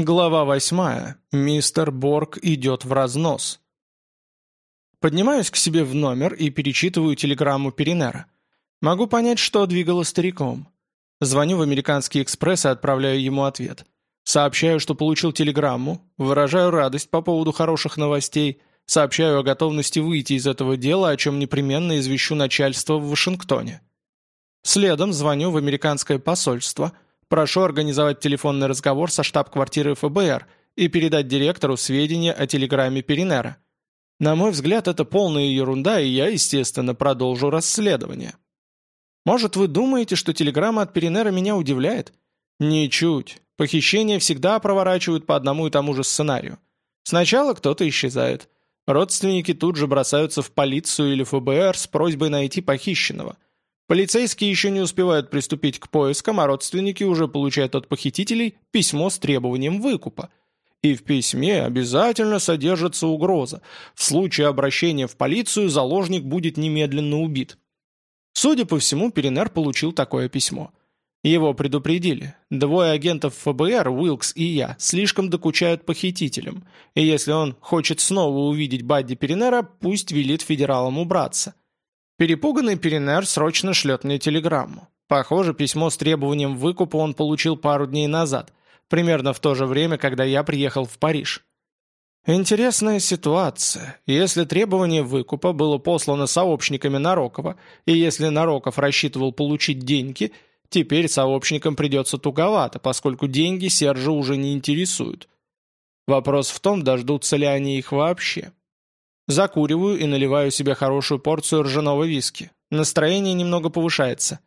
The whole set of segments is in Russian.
Глава восьмая. Мистер Борг идет в разнос. Поднимаюсь к себе в номер и перечитываю телеграмму Перинера. Могу понять, что двигало стариком. Звоню в американский экспресс и отправляю ему ответ. Сообщаю, что получил телеграмму, выражаю радость по поводу хороших новостей, сообщаю о готовности выйти из этого дела, о чем непременно извещу начальство в Вашингтоне. Следом звоню в американское посольство – Прошу организовать телефонный разговор со штаб-квартирой ФБР и передать директору сведения о телеграмме Перинера. На мой взгляд, это полная ерунда, и я, естественно, продолжу расследование. Может, вы думаете, что телеграмма от Перинера меня удивляет? Ничуть. Похищения всегда проворачивают по одному и тому же сценарию. Сначала кто-то исчезает. Родственники тут же бросаются в полицию или ФБР с просьбой найти похищенного – Полицейские еще не успевают приступить к поискам, а родственники уже получают от похитителей письмо с требованием выкупа. И в письме обязательно содержится угроза. В случае обращения в полицию заложник будет немедленно убит. Судя по всему, Перенер получил такое письмо. Его предупредили. Двое агентов ФБР, Уилкс и я, слишком докучают похитителям. И если он хочет снова увидеть Бадди Перенера, пусть велит федералам убраться. Перепуганный Перенер срочно шлет мне телеграмму. Похоже, письмо с требованием выкупа он получил пару дней назад, примерно в то же время, когда я приехал в Париж. Интересная ситуация. Если требование выкупа было послано сообщниками Нарокова, и если Нароков рассчитывал получить деньги, теперь сообщникам придется туговато, поскольку деньги Сержа уже не интересуют. Вопрос в том, дождутся ли они их вообще. Закуриваю и наливаю себе хорошую порцию ржаного виски. Настроение немного повышается.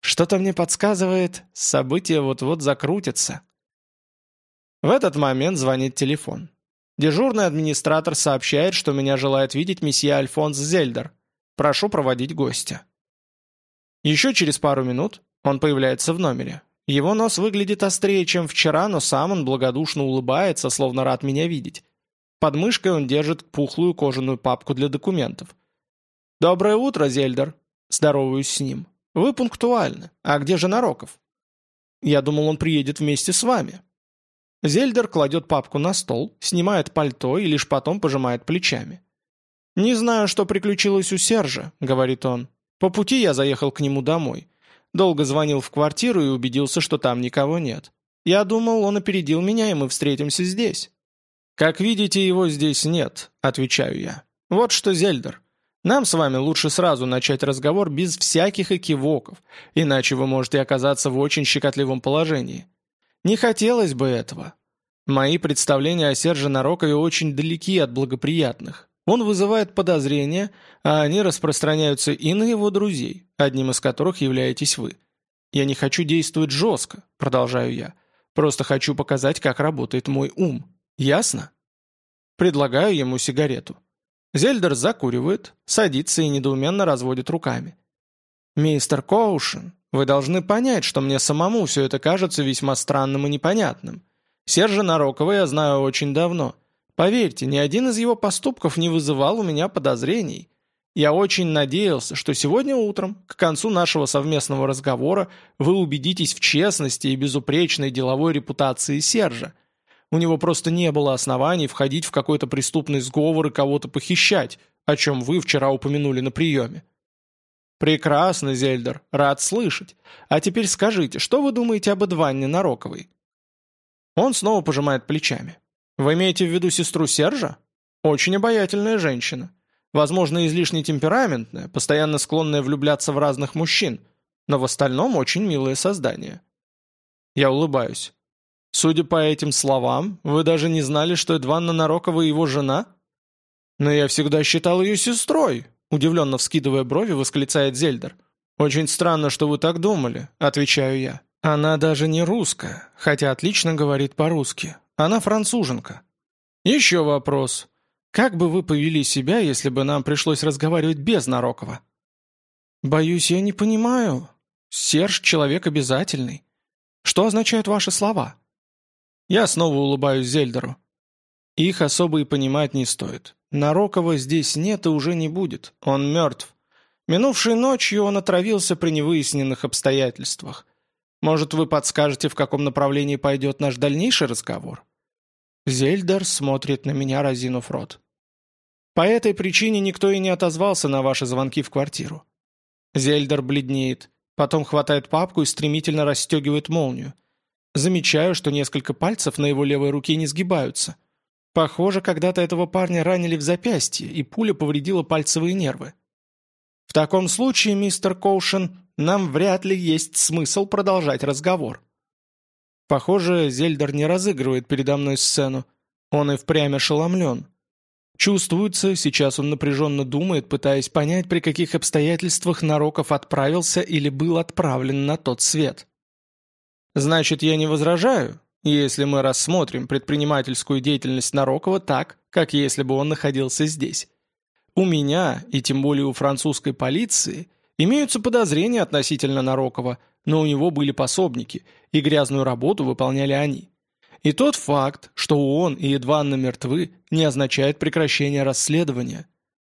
Что-то мне подсказывает, события вот-вот закрутятся. В этот момент звонит телефон. Дежурный администратор сообщает, что меня желает видеть месье Альфонс Зельдер. Прошу проводить гостя. Еще через пару минут он появляется в номере. Его нос выглядит острее, чем вчера, но сам он благодушно улыбается, словно рад меня видеть. Под мышкой он держит пухлую кожаную папку для документов. «Доброе утро, Зельдер!» Здороваюсь с ним. «Вы пунктуальны. А где же Нароков?» «Я думал, он приедет вместе с вами». Зельдер кладет папку на стол, снимает пальто и лишь потом пожимает плечами. «Не знаю, что приключилось у Сержа», — говорит он. «По пути я заехал к нему домой. Долго звонил в квартиру и убедился, что там никого нет. Я думал, он опередил меня, и мы встретимся здесь. «Как видите, его здесь нет», — отвечаю я. «Вот что, Зельдер, нам с вами лучше сразу начать разговор без всяких экивоков, иначе вы можете оказаться в очень щекотливом положении. Не хотелось бы этого. Мои представления о Серже Нарокове очень далеки от благоприятных. Он вызывает подозрения, а они распространяются и на его друзей, одним из которых являетесь вы. Я не хочу действовать жестко, продолжаю я. Просто хочу показать, как работает мой ум». Ясно? Предлагаю ему сигарету. Зельдер закуривает, садится и недоуменно разводит руками. «Мистер Коушен, вы должны понять, что мне самому все это кажется весьма странным и непонятным. Сержа Нарокова я знаю очень давно. Поверьте, ни один из его поступков не вызывал у меня подозрений. Я очень надеялся, что сегодня утром, к концу нашего совместного разговора, вы убедитесь в честности и безупречной деловой репутации Сержа – у него просто не было оснований входить в какой-то преступный сговор и кого-то похищать, о чем вы вчера упомянули на приеме. «Прекрасно, Зельдер, рад слышать. А теперь скажите, что вы думаете об Эдванне Нароковой?» Он снова пожимает плечами. «Вы имеете в виду сестру Сержа? Очень обаятельная женщина. Возможно, излишне темпераментная, постоянно склонная влюбляться в разных мужчин, но в остальном очень милое создание». Я улыбаюсь. Судя по этим словам, вы даже не знали, что Эдванна Нарокова его жена? Но я всегда считал ее сестрой, удивленно вскидывая брови, восклицает Зельдер. Очень странно, что вы так думали, отвечаю я. Она даже не русская, хотя отлично говорит по-русски. Она француженка. Еще вопрос. Как бы вы повели себя, если бы нам пришлось разговаривать без Нарокова? Боюсь, я не понимаю. Серж — человек обязательный. Что означают ваши слова? Я снова улыбаюсь Зельдеру. Их особо и понимать не стоит. Нарокова здесь нет и уже не будет. Он мертв. Минувшей ночью он отравился при невыясненных обстоятельствах. Может, вы подскажете, в каком направлении пойдет наш дальнейший разговор? Зельдер смотрит на меня, разинув рот. По этой причине никто и не отозвался на ваши звонки в квартиру. Зельдер бледнеет, потом хватает папку и стремительно расстегивает молнию. Замечаю, что несколько пальцев на его левой руке не сгибаются. Похоже, когда-то этого парня ранили в запястье, и пуля повредила пальцевые нервы. В таком случае, мистер Коушен, нам вряд ли есть смысл продолжать разговор. Похоже, Зельдер не разыгрывает передо мной сцену. Он и впрямь ошеломлен. Чувствуется, сейчас он напряженно думает, пытаясь понять, при каких обстоятельствах Нароков отправился или был отправлен на тот свет. Значит, я не возражаю, если мы рассмотрим предпринимательскую деятельность Нарокова так, как если бы он находился здесь. У меня, и тем более у французской полиции, имеются подозрения относительно Нарокова, но у него были пособники, и грязную работу выполняли они. И тот факт, что он и Едванна мертвы, не означает прекращение расследования.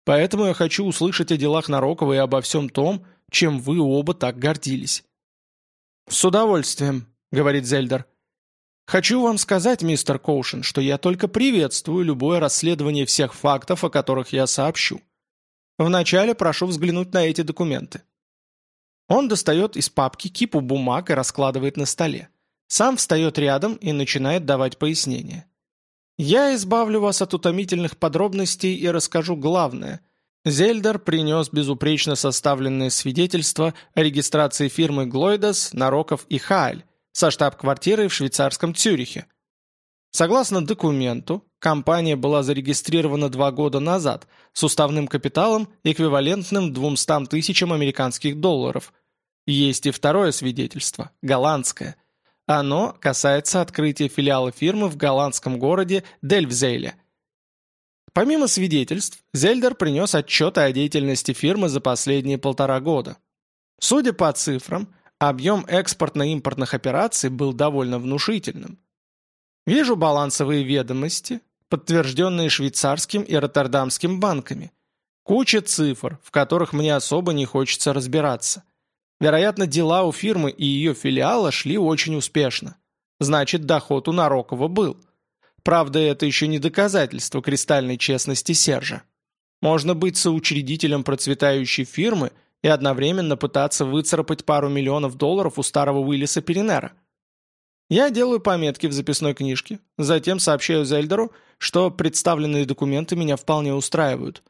Поэтому я хочу услышать о делах Нарокова и обо всем том, чем вы оба так гордились. «С удовольствием», — говорит Зельдер. «Хочу вам сказать, мистер Коушен, что я только приветствую любое расследование всех фактов, о которых я сообщу. Вначале прошу взглянуть на эти документы». Он достает из папки кипу бумаг и раскладывает на столе. Сам встает рядом и начинает давать пояснения. «Я избавлю вас от утомительных подробностей и расскажу главное — Зельдер принес безупречно составленные свидетельства о регистрации фирмы Глойдас, Нароков и Хааль со штаб-квартирой в швейцарском Цюрихе. Согласно документу, компания была зарегистрирована два года назад с уставным капиталом, эквивалентным 200 тысячам американских долларов. Есть и второе свидетельство, голландское. Оно касается открытия филиала фирмы в голландском городе Дельвзейле – Помимо свидетельств, Зельдер принес отчеты о деятельности фирмы за последние полтора года. Судя по цифрам, объем экспортно-импортных операций был довольно внушительным. Вижу балансовые ведомости, подтвержденные швейцарским и роттердамским банками. Куча цифр, в которых мне особо не хочется разбираться. Вероятно, дела у фирмы и ее филиала шли очень успешно. Значит, доход у Нарокова был – Правда, это еще не доказательство кристальной честности Сержа. Можно быть соучредителем процветающей фирмы и одновременно пытаться выцарапать пару миллионов долларов у старого Уиллиса Перенера. Я делаю пометки в записной книжке, затем сообщаю Зельдеру, что представленные документы меня вполне устраивают.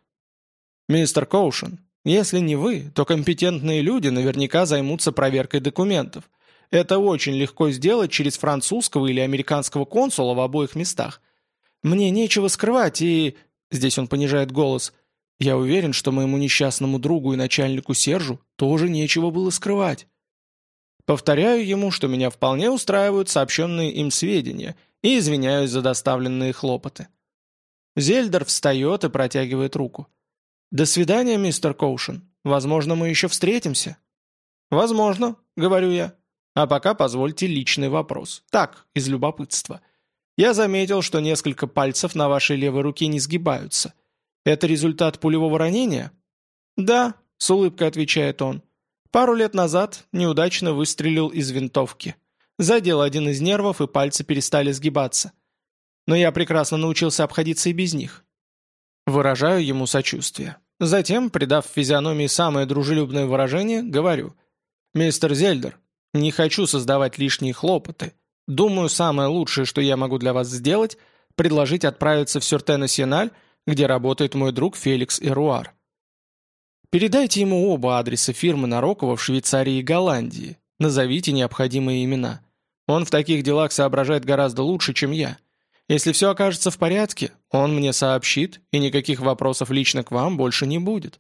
«Мистер Коушен, если не вы, то компетентные люди наверняка займутся проверкой документов. Это очень легко сделать через французского или американского консула в обоих местах. Мне нечего скрывать и... Здесь он понижает голос. Я уверен, что моему несчастному другу и начальнику Сержу тоже нечего было скрывать. Повторяю ему, что меня вполне устраивают сообщенные им сведения и извиняюсь за доставленные хлопоты. Зельдер встает и протягивает руку. «До свидания, мистер Коушен. Возможно, мы еще встретимся». «Возможно», — говорю я. А пока позвольте личный вопрос. Так, из любопытства. Я заметил, что несколько пальцев на вашей левой руке не сгибаются. Это результат пулевого ранения? Да, с улыбкой отвечает он. Пару лет назад неудачно выстрелил из винтовки. Задел один из нервов, и пальцы перестали сгибаться. Но я прекрасно научился обходиться и без них. Выражаю ему сочувствие. Затем, придав физиономии самое дружелюбное выражение, говорю. «Мистер Зельдер, не хочу создавать лишние хлопоты. Думаю, самое лучшее, что я могу для вас сделать, предложить отправиться в Сюртен-Сеналь, где работает мой друг Феликс Эруар. Передайте ему оба адреса фирмы Нарокова в Швейцарии и Голландии. Назовите необходимые имена. Он в таких делах соображает гораздо лучше, чем я. Если все окажется в порядке, он мне сообщит, и никаких вопросов лично к вам больше не будет.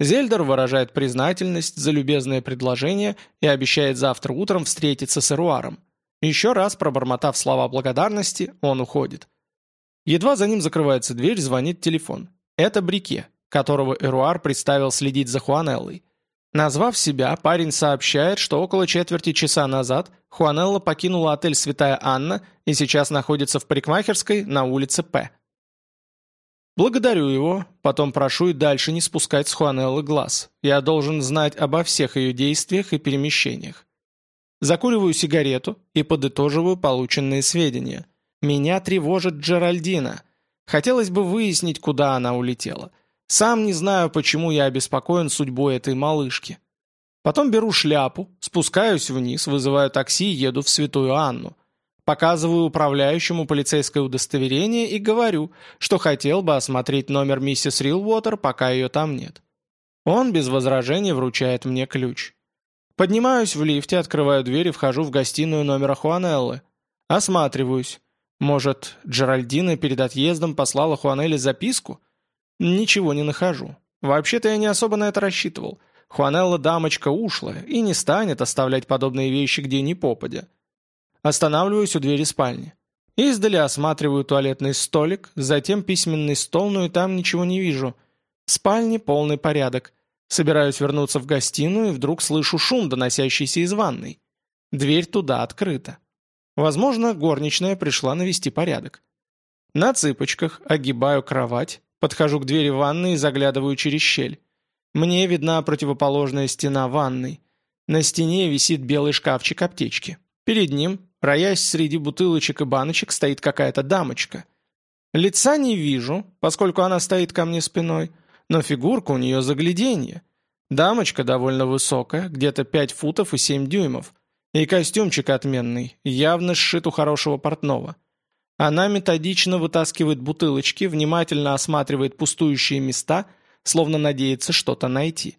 Зельдер выражает признательность за любезное предложение и обещает завтра утром встретиться с Эруаром. Еще раз пробормотав слова благодарности, он уходит. Едва за ним закрывается дверь, звонит телефон. Это Брике, которого Эруар представил следить за Хуанеллой. Назвав себя, парень сообщает, что около четверти часа назад Хуанелла покинула отель «Святая Анна» и сейчас находится в парикмахерской на улице П. Благодарю его, потом прошу и дальше не спускать с Хуанеллы глаз. Я должен знать обо всех ее действиях и перемещениях. Закуриваю сигарету и подытоживаю полученные сведения. Меня тревожит Джеральдина. Хотелось бы выяснить, куда она улетела. Сам не знаю, почему я обеспокоен судьбой этой малышки. Потом беру шляпу, спускаюсь вниз, вызываю такси и еду в Святую Анну. Показываю управляющему полицейское удостоверение и говорю, что хотел бы осмотреть номер миссис Рилвотер, пока ее там нет. Он без возражений вручает мне ключ. Поднимаюсь в лифте, открываю дверь и вхожу в гостиную номера Хуанеллы. Осматриваюсь. Может, Джеральдина перед отъездом послала Хуанелле записку? Ничего не нахожу. Вообще-то я не особо на это рассчитывал. Хуанелла дамочка ушлая и не станет оставлять подобные вещи где ни попадя. Останавливаюсь у двери спальни. Издали осматриваю туалетный столик, затем письменный стол, но и там ничего не вижу. В спальне полный порядок. Собираюсь вернуться в гостиную и вдруг слышу шум, доносящийся из ванной. Дверь туда открыта. Возможно, горничная пришла навести порядок. На цыпочках огибаю кровать, подхожу к двери ванны и заглядываю через щель. Мне видна противоположная стена ванной. На стене висит белый шкафчик аптечки. Перед ним Роясь среди бутылочек и баночек, стоит какая-то дамочка. Лица не вижу, поскольку она стоит ко мне спиной, но фигурка у нее загляденье. Дамочка довольно высокая, где-то 5 футов и 7 дюймов. И костюмчик отменный, явно сшит у хорошего портного. Она методично вытаскивает бутылочки, внимательно осматривает пустующие места, словно надеется что-то найти.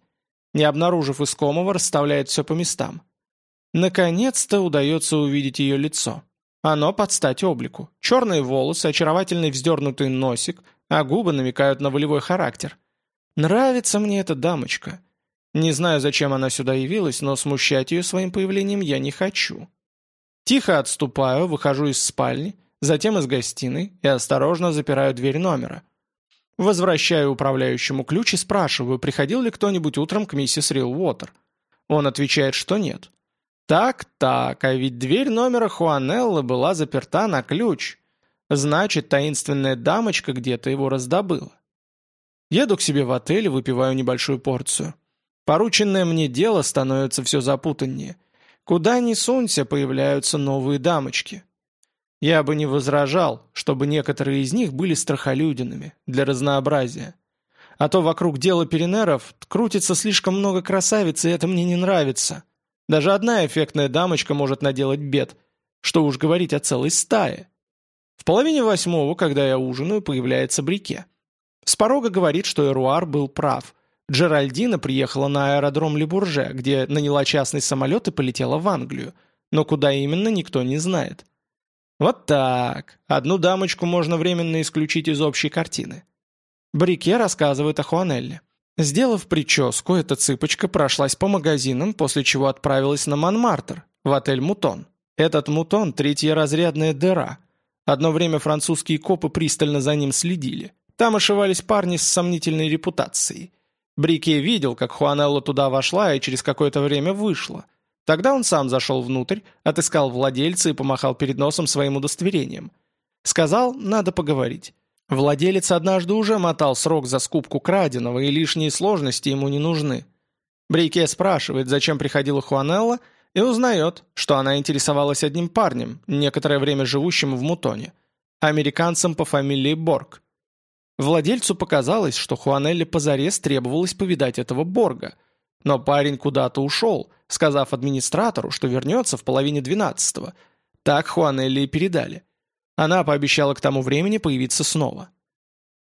Не обнаружив искомого, расставляет все по местам. Наконец-то удается увидеть ее лицо. Оно под стать облику. Черные волосы, очаровательный вздернутый носик, а губы намекают на волевой характер. Нравится мне эта дамочка. Не знаю, зачем она сюда явилась, но смущать ее своим появлением я не хочу. Тихо отступаю, выхожу из спальни, затем из гостиной и осторожно запираю дверь номера. Возвращаю управляющему ключ и спрашиваю, приходил ли кто-нибудь утром к миссис Рилуотер. Он отвечает, что нет. Так-так, а ведь дверь номера Хуанеллы была заперта на ключ. Значит, таинственная дамочка где-то его раздобыла. Еду к себе в отель и выпиваю небольшую порцию. Порученное мне дело становится все запутаннее. Куда ни сунься, появляются новые дамочки. Я бы не возражал, чтобы некоторые из них были страхолюдинами, для разнообразия. А то вокруг дела перенеров крутится слишком много красавиц, и это мне не нравится. Даже одна эффектная дамочка может наделать бед. Что уж говорить о целой стае. В половине восьмого, когда я ужинаю, появляется Брике. С порога говорит, что Эруар был прав. Джеральдина приехала на аэродром Лебурже, где наняла частный самолет и полетела в Англию. Но куда именно, никто не знает. Вот так. Одну дамочку можно временно исключить из общей картины. Брике рассказывает о Хуанелле. Сделав прическу, эта цыпочка прошлась по магазинам, после чего отправилась на Монмартр, в отель «Мутон». Этот «Мутон» — третья разрядная дыра. Одно время французские копы пристально за ним следили. Там ошивались парни с сомнительной репутацией. Брике видел, как Хуанелла туда вошла и через какое-то время вышла. Тогда он сам зашел внутрь, отыскал владельца и помахал перед носом своим удостоверением. Сказал, надо поговорить. Владелец однажды уже мотал срок за скупку краденого, и лишние сложности ему не нужны. Брике спрашивает, зачем приходила Хуанелла, и узнает, что она интересовалась одним парнем, некоторое время живущим в Мутоне, американцем по фамилии Борг. Владельцу показалось, что Хуанелле позарез требовалось повидать этого Борга, но парень куда-то ушел, сказав администратору, что вернется в половине двенадцатого. Так Хуанелле и передали. Она пообещала к тому времени появиться снова.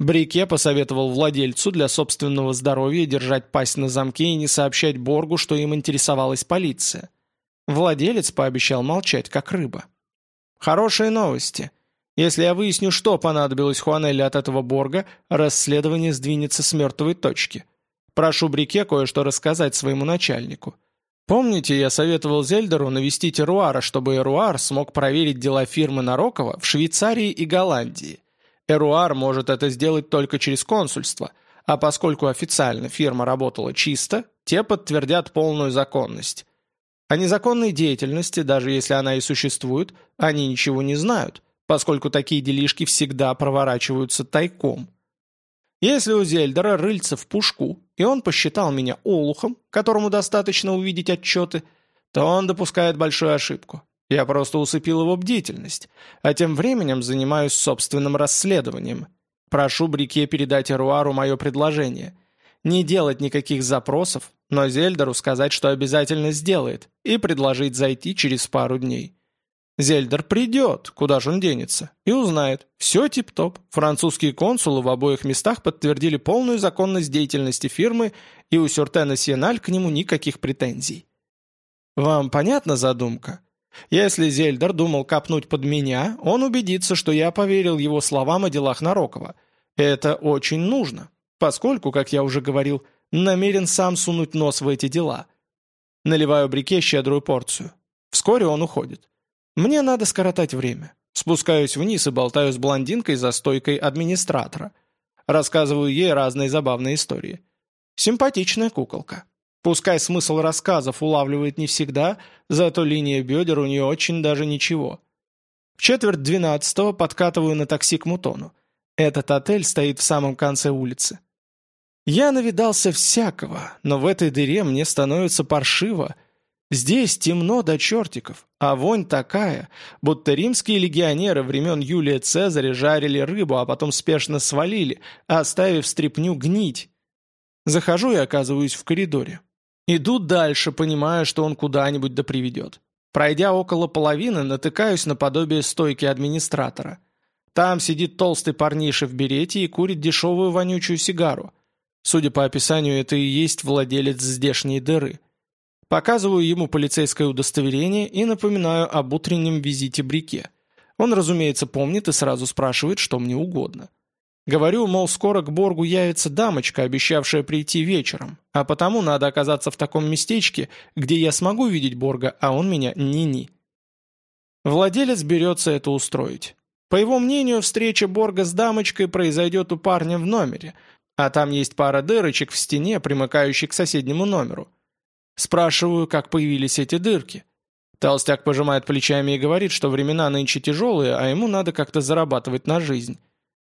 Брике посоветовал владельцу для собственного здоровья держать пасть на замке и не сообщать Боргу, что им интересовалась полиция. Владелец пообещал молчать, как рыба. «Хорошие новости. Если я выясню, что понадобилось Хуанелле от этого Борга, расследование сдвинется с мертвой точки. Прошу Брике кое-что рассказать своему начальнику. Помните, я советовал Зельдеру навестить Эруара, чтобы Эруар смог проверить дела фирмы Нарокова в Швейцарии и Голландии. Эруар может это сделать только через консульство, а поскольку официально фирма работала чисто, те подтвердят полную законность. О незаконной деятельности, даже если она и существует, они ничего не знают, поскольку такие делишки всегда проворачиваются тайком. Если у Зельдера рыльца в пушку, и он посчитал меня олухом, которому достаточно увидеть отчеты, то он допускает большую ошибку. Я просто усыпил его бдительность, а тем временем занимаюсь собственным расследованием. Прошу Брике передать Эруару мое предложение. Не делать никаких запросов, но Зельдеру сказать, что обязательно сделает, и предложить зайти через пару дней. Зельдер придет, куда же он денется, и узнает. Все тип-топ. Французские консулы в обоих местах подтвердили полную законность деятельности фирмы, и у Сюртена Сиеналь к нему никаких претензий. Вам понятна задумка? Если Зельдер думал копнуть под меня, он убедится, что я поверил его словам о делах Нарокова. Это очень нужно, поскольку, как я уже говорил, намерен сам сунуть нос в эти дела. Наливаю брике щедрую порцию. Вскоре он уходит. Мне надо скоротать время. Спускаюсь вниз и болтаю с блондинкой за стойкой администратора. Рассказываю ей разные забавные истории. Симпатичная куколка. Пускай смысл рассказов улавливает не всегда, зато линия бедер у нее очень даже ничего. В четверть двенадцатого подкатываю на такси к Мутону. Этот отель стоит в самом конце улицы. Я навидался всякого, но в этой дыре мне становится паршиво, Здесь темно до чертиков, а вонь такая, будто римские легионеры времен Юлия Цезаря жарили рыбу, а потом спешно свалили, оставив стряпню гнить. Захожу и оказываюсь в коридоре. Иду дальше, понимая, что он куда-нибудь да приведет. Пройдя около половины, натыкаюсь на подобие стойки администратора. Там сидит толстый парниша в берете и курит дешевую вонючую сигару. Судя по описанию, это и есть владелец здешней дыры. Показываю ему полицейское удостоверение и напоминаю об утреннем визите Брике. Он, разумеется, помнит и сразу спрашивает, что мне угодно. Говорю, мол, скоро к Боргу явится дамочка, обещавшая прийти вечером, а потому надо оказаться в таком местечке, где я смогу видеть Борга, а он меня ни-ни. Владелец берется это устроить. По его мнению, встреча Борга с дамочкой произойдет у парня в номере, а там есть пара дырочек в стене, примыкающих к соседнему номеру. Спрашиваю, как появились эти дырки. Толстяк пожимает плечами и говорит, что времена нынче тяжелые, а ему надо как-то зарабатывать на жизнь.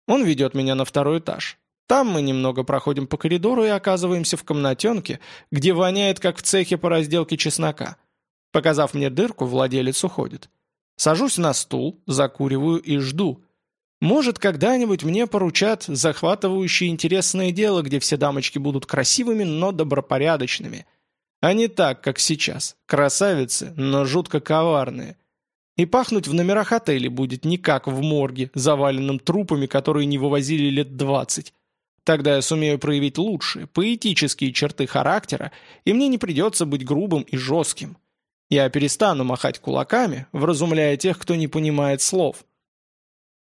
Он ведет меня на второй этаж. Там мы немного проходим по коридору и оказываемся в комнатенке, где воняет, как в цехе по разделке чеснока. Показав мне дырку, владелец уходит. Сажусь на стул, закуриваю и жду. Может, когда-нибудь мне поручат захватывающее интересное дело, где все дамочки будут красивыми, но добропорядочными – а не так, как сейчас. Красавицы, но жутко коварные. И пахнуть в номерах отелей будет не как в морге, заваленном трупами, которые не вывозили лет двадцать. Тогда я сумею проявить лучшие, поэтические черты характера, и мне не придется быть грубым и жестким. Я перестану махать кулаками, вразумляя тех, кто не понимает слов.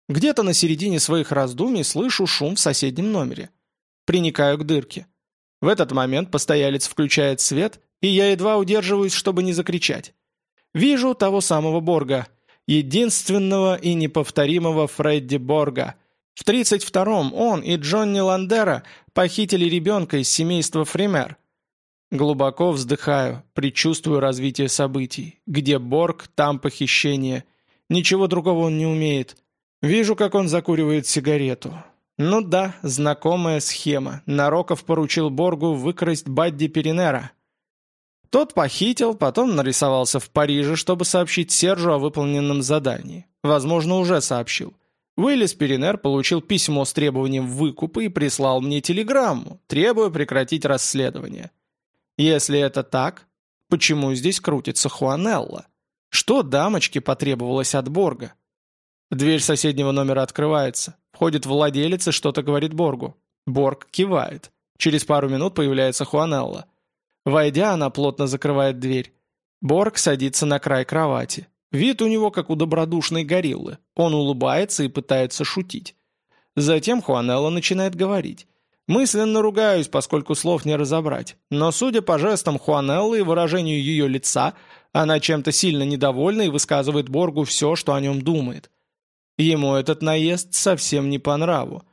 Где-то на середине своих раздумий слышу шум в соседнем номере. Приникаю к дырке. В этот момент постоялец включает свет, и я едва удерживаюсь, чтобы не закричать. Вижу того самого Борга, единственного и неповторимого Фредди Борга. В 32-м он и Джонни Ландера похитили ребенка из семейства Фример. Глубоко вздыхаю, предчувствую развитие событий. Где Борг, там похищение. Ничего другого он не умеет. Вижу, как он закуривает сигарету. Ну да, знакомая схема. Нароков поручил Боргу выкрасть Бадди Перенера. Тот похитил, потом нарисовался в Париже, чтобы сообщить Сержу о выполненном задании. Возможно, уже сообщил. Уиллис Перенер получил письмо с требованием выкупа и прислал мне телеграмму, требуя прекратить расследование. Если это так, почему здесь крутится Хуанелла? Что дамочке потребовалось от Борга? Дверь соседнего номера открывается. Входит владелец и что-то говорит Боргу. Борг кивает. Через пару минут появляется Хуанелла. Войдя, она плотно закрывает дверь. Борг садится на край кровати. Вид у него как у добродушной гориллы. Он улыбается и пытается шутить. Затем Хуанелла начинает говорить. Мысленно ругаюсь, поскольку слов не разобрать. Но судя по жестам Хуанеллы и выражению ее лица, она чем-то сильно недовольна и высказывает Боргу все, что о нем думает. Ему этот наезд совсем не по нраву.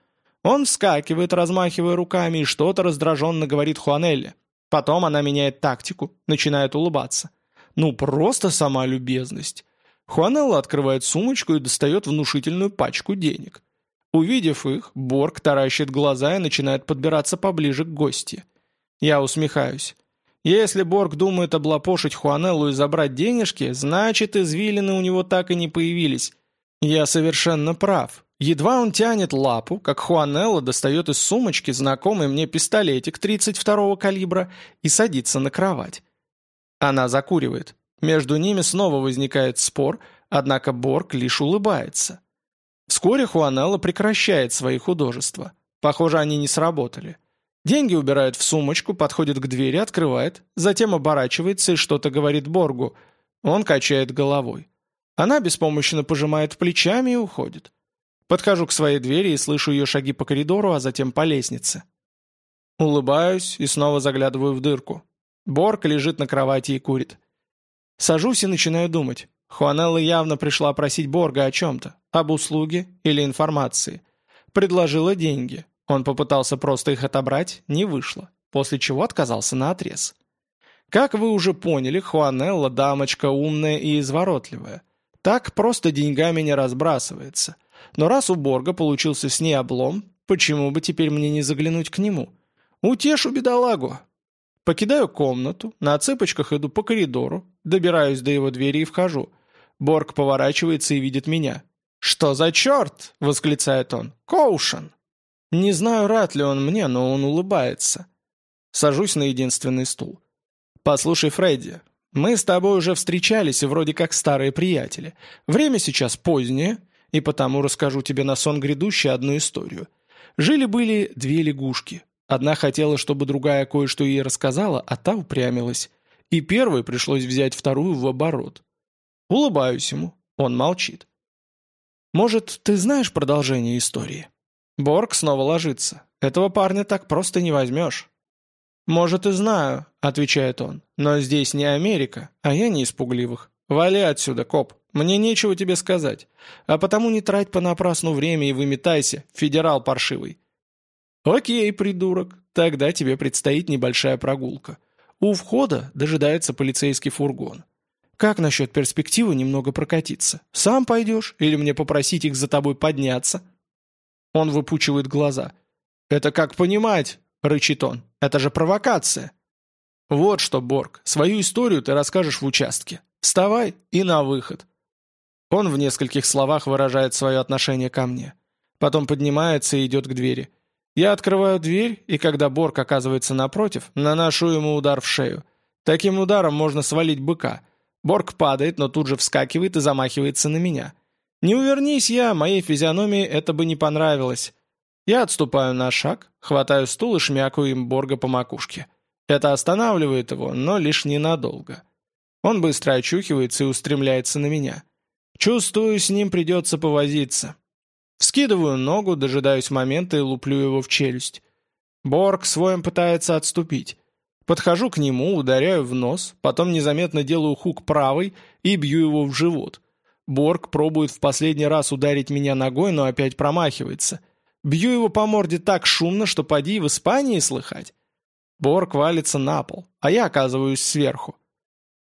Он вскакивает, размахивая руками, и что-то раздраженно говорит Хуанелле. Потом она меняет тактику, начинает улыбаться. Ну, просто сама любезность. Хуанелла открывает сумочку и достает внушительную пачку денег. Увидев их, Борг таращит глаза и начинает подбираться поближе к гости. Я усмехаюсь. Если Борг думает облапошить Хуанеллу и забрать денежки, значит, извилины у него так и не появились. Я совершенно прав. Едва он тянет лапу, как Хуанелла достает из сумочки знакомый мне пистолетик 32-го калибра и садится на кровать. Она закуривает. Между ними снова возникает спор, однако Борг лишь улыбается. Вскоре Хуанелла прекращает свои художества. Похоже, они не сработали. Деньги убирает в сумочку, подходит к двери, открывает, затем оборачивается и что-то говорит Боргу. Он качает головой. Она беспомощно пожимает плечами и уходит. Подхожу к своей двери и слышу ее шаги по коридору, а затем по лестнице. Улыбаюсь и снова заглядываю в дырку. Борг лежит на кровати и курит. Сажусь и начинаю думать. Хуанелла явно пришла просить Борга о чем-то, об услуге или информации. Предложила деньги. Он попытался просто их отобрать, не вышло, после чего отказался на отрез. Как вы уже поняли, Хуанелла – дамочка умная и изворотливая – так просто деньгами не разбрасывается. Но раз у Борга получился с ней облом, почему бы теперь мне не заглянуть к нему? Утешу бедолагу. Покидаю комнату, на цыпочках иду по коридору, добираюсь до его двери и вхожу. Борг поворачивается и видит меня. «Что за черт?» — восклицает он. «Коушен!» Не знаю, рад ли он мне, но он улыбается. Сажусь на единственный стул. «Послушай, Фредди, мы с тобой уже встречались, и вроде как старые приятели. Время сейчас позднее, и потому расскажу тебе на сон грядущий одну историю. Жили-были две лягушки. Одна хотела, чтобы другая кое-что ей рассказала, а та упрямилась. И первой пришлось взять вторую в оборот. Улыбаюсь ему. Он молчит. «Может, ты знаешь продолжение истории?» Борг снова ложится. «Этого парня так просто не возьмешь». «Может, и знаю», — отвечает он, — «но здесь не Америка, а я не испугливых. Вали отсюда, коп, мне нечего тебе сказать, а потому не трать понапрасну время и выметайся, федерал паршивый». «Окей, придурок, тогда тебе предстоит небольшая прогулка. У входа дожидается полицейский фургон. Как насчет перспективы немного прокатиться? Сам пойдешь или мне попросить их за тобой подняться?» Он выпучивает глаза. «Это как понимать?» — рычит он. Это же провокация. Вот что, Борг, свою историю ты расскажешь в участке. Вставай и на выход. Он в нескольких словах выражает свое отношение ко мне. Потом поднимается и идет к двери. Я открываю дверь, и когда Борг оказывается напротив, наношу ему удар в шею. Таким ударом можно свалить быка. Борг падает, но тут же вскакивает и замахивается на меня. Не увернись я, моей физиономии это бы не понравилось. Я отступаю на шаг, Хватаю стул и шмякаю им Борга по макушке. Это останавливает его, но лишь ненадолго. Он быстро очухивается и устремляется на меня. Чувствую, с ним придется повозиться. Вскидываю ногу, дожидаюсь момента и луплю его в челюсть. Борг своим пытается отступить. Подхожу к нему, ударяю в нос, потом незаметно делаю хук правой и бью его в живот. Борг пробует в последний раз ударить меня ногой, но опять промахивается — Бью его по морде так шумно, что поди в Испании слыхать. Борг валится на пол, а я оказываюсь сверху.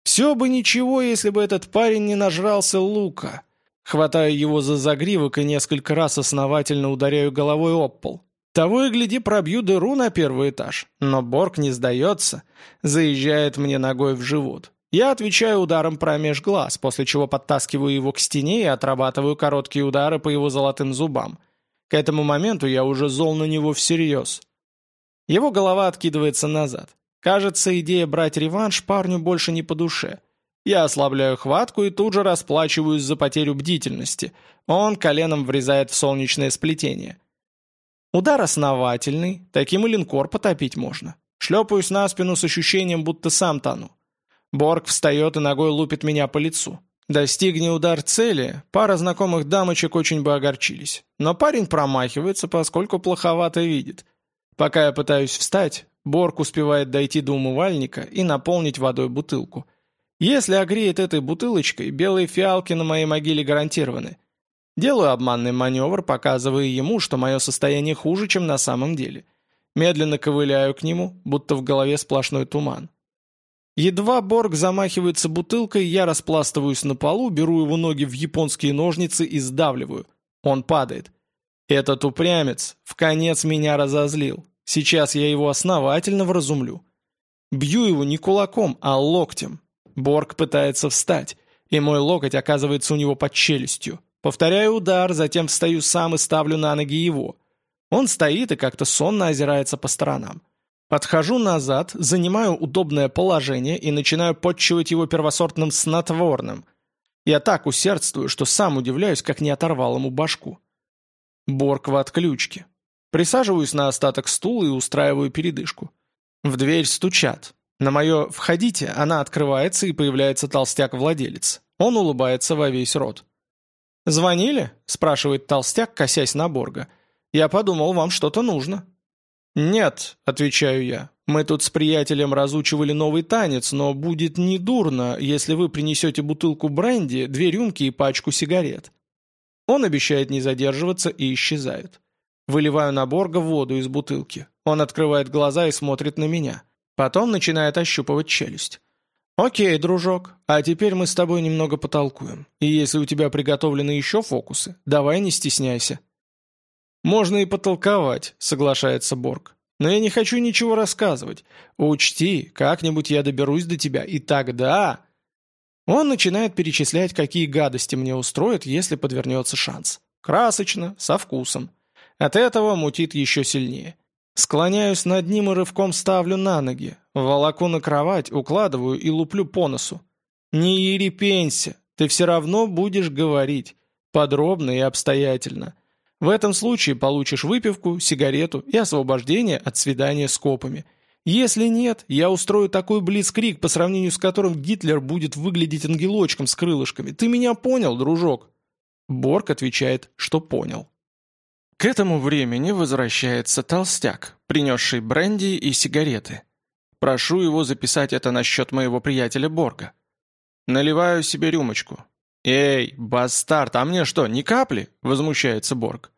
Все бы ничего, если бы этот парень не нажрался лука. Хватаю его за загривок и несколько раз основательно ударяю головой об пол. Того и гляди, пробью дыру на первый этаж. Но Борг не сдается, заезжает мне ногой в живот. Я отвечаю ударом промеж глаз, после чего подтаскиваю его к стене и отрабатываю короткие удары по его золотым зубам – к этому моменту я уже зол на него всерьез. Его голова откидывается назад. Кажется, идея брать реванш парню больше не по душе. Я ослабляю хватку и тут же расплачиваюсь за потерю бдительности. Он коленом врезает в солнечное сплетение. Удар основательный, таким и линкор потопить можно. Шлепаюсь на спину с ощущением, будто сам тону. Борг встает и ногой лупит меня по лицу. Достигни удар цели, пара знакомых дамочек очень бы огорчились. Но парень промахивается, поскольку плоховато видит. Пока я пытаюсь встать, Борг успевает дойти до умывальника и наполнить водой бутылку. Если огреет этой бутылочкой, белые фиалки на моей могиле гарантированы. Делаю обманный маневр, показывая ему, что мое состояние хуже, чем на самом деле. Медленно ковыляю к нему, будто в голове сплошной туман. Едва Борг замахивается бутылкой, я распластываюсь на полу, беру его ноги в японские ножницы и сдавливаю. Он падает. Этот упрямец в конец меня разозлил. Сейчас я его основательно вразумлю. Бью его не кулаком, а локтем. Борг пытается встать, и мой локоть оказывается у него под челюстью. Повторяю удар, затем встаю сам и ставлю на ноги его. Он стоит и как-то сонно озирается по сторонам. Подхожу назад, занимаю удобное положение и начинаю подчивать его первосортным снотворным. Я так усердствую, что сам удивляюсь, как не оторвал ему башку. Борг в отключке. Присаживаюсь на остаток стула и устраиваю передышку. В дверь стучат. На мое «входите» она открывается и появляется толстяк-владелец. Он улыбается во весь рот. «Звонили?» – спрашивает толстяк, косясь на Борга. «Я подумал, вам что-то нужно». «Нет», — отвечаю я, — «мы тут с приятелем разучивали новый танец, но будет недурно, если вы принесете бутылку бренди, две рюмки и пачку сигарет». Он обещает не задерживаться и исчезает. Выливаю на Борга воду из бутылки. Он открывает глаза и смотрит на меня. Потом начинает ощупывать челюсть. «Окей, дружок, а теперь мы с тобой немного потолкуем. И если у тебя приготовлены еще фокусы, давай не стесняйся». «Можно и потолковать», — соглашается Борг. «Но я не хочу ничего рассказывать. Учти, как-нибудь я доберусь до тебя, и тогда...» Он начинает перечислять, какие гадости мне устроят, если подвернется шанс. Красочно, со вкусом. От этого мутит еще сильнее. Склоняюсь над ним и рывком ставлю на ноги. Волоку на кровать, укладываю и луплю по носу. «Не ерепенься, ты все равно будешь говорить. Подробно и обстоятельно. В этом случае получишь выпивку, сигарету и освобождение от свидания с копами. Если нет, я устрою такой блицкрик, по сравнению с которым Гитлер будет выглядеть ангелочком с крылышками. Ты меня понял, дружок?» Борг отвечает, что понял. К этому времени возвращается толстяк, принесший бренди и сигареты. Прошу его записать это на счет моего приятеля Борга. Наливаю себе рюмочку, «Эй, бастард, а мне что, ни капли?» — возмущается Борг.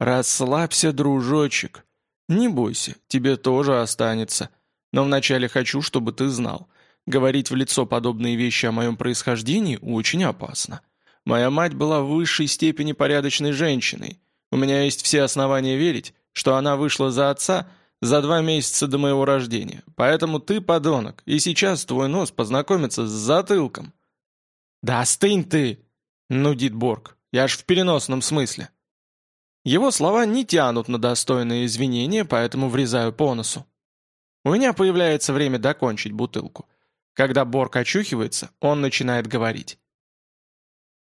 «Расслабься, дружочек. Не бойся, тебе тоже останется. Но вначале хочу, чтобы ты знал. Говорить в лицо подобные вещи о моем происхождении очень опасно. Моя мать была в высшей степени порядочной женщиной. У меня есть все основания верить, что она вышла за отца за два месяца до моего рождения. Поэтому ты подонок, и сейчас твой нос познакомится с затылком». «Да остынь ты!» — нудит Борг. «Я ж в переносном смысле». Его слова не тянут на достойные извинения, поэтому врезаю по носу. У меня появляется время докончить бутылку. Когда Борг очухивается, он начинает говорить.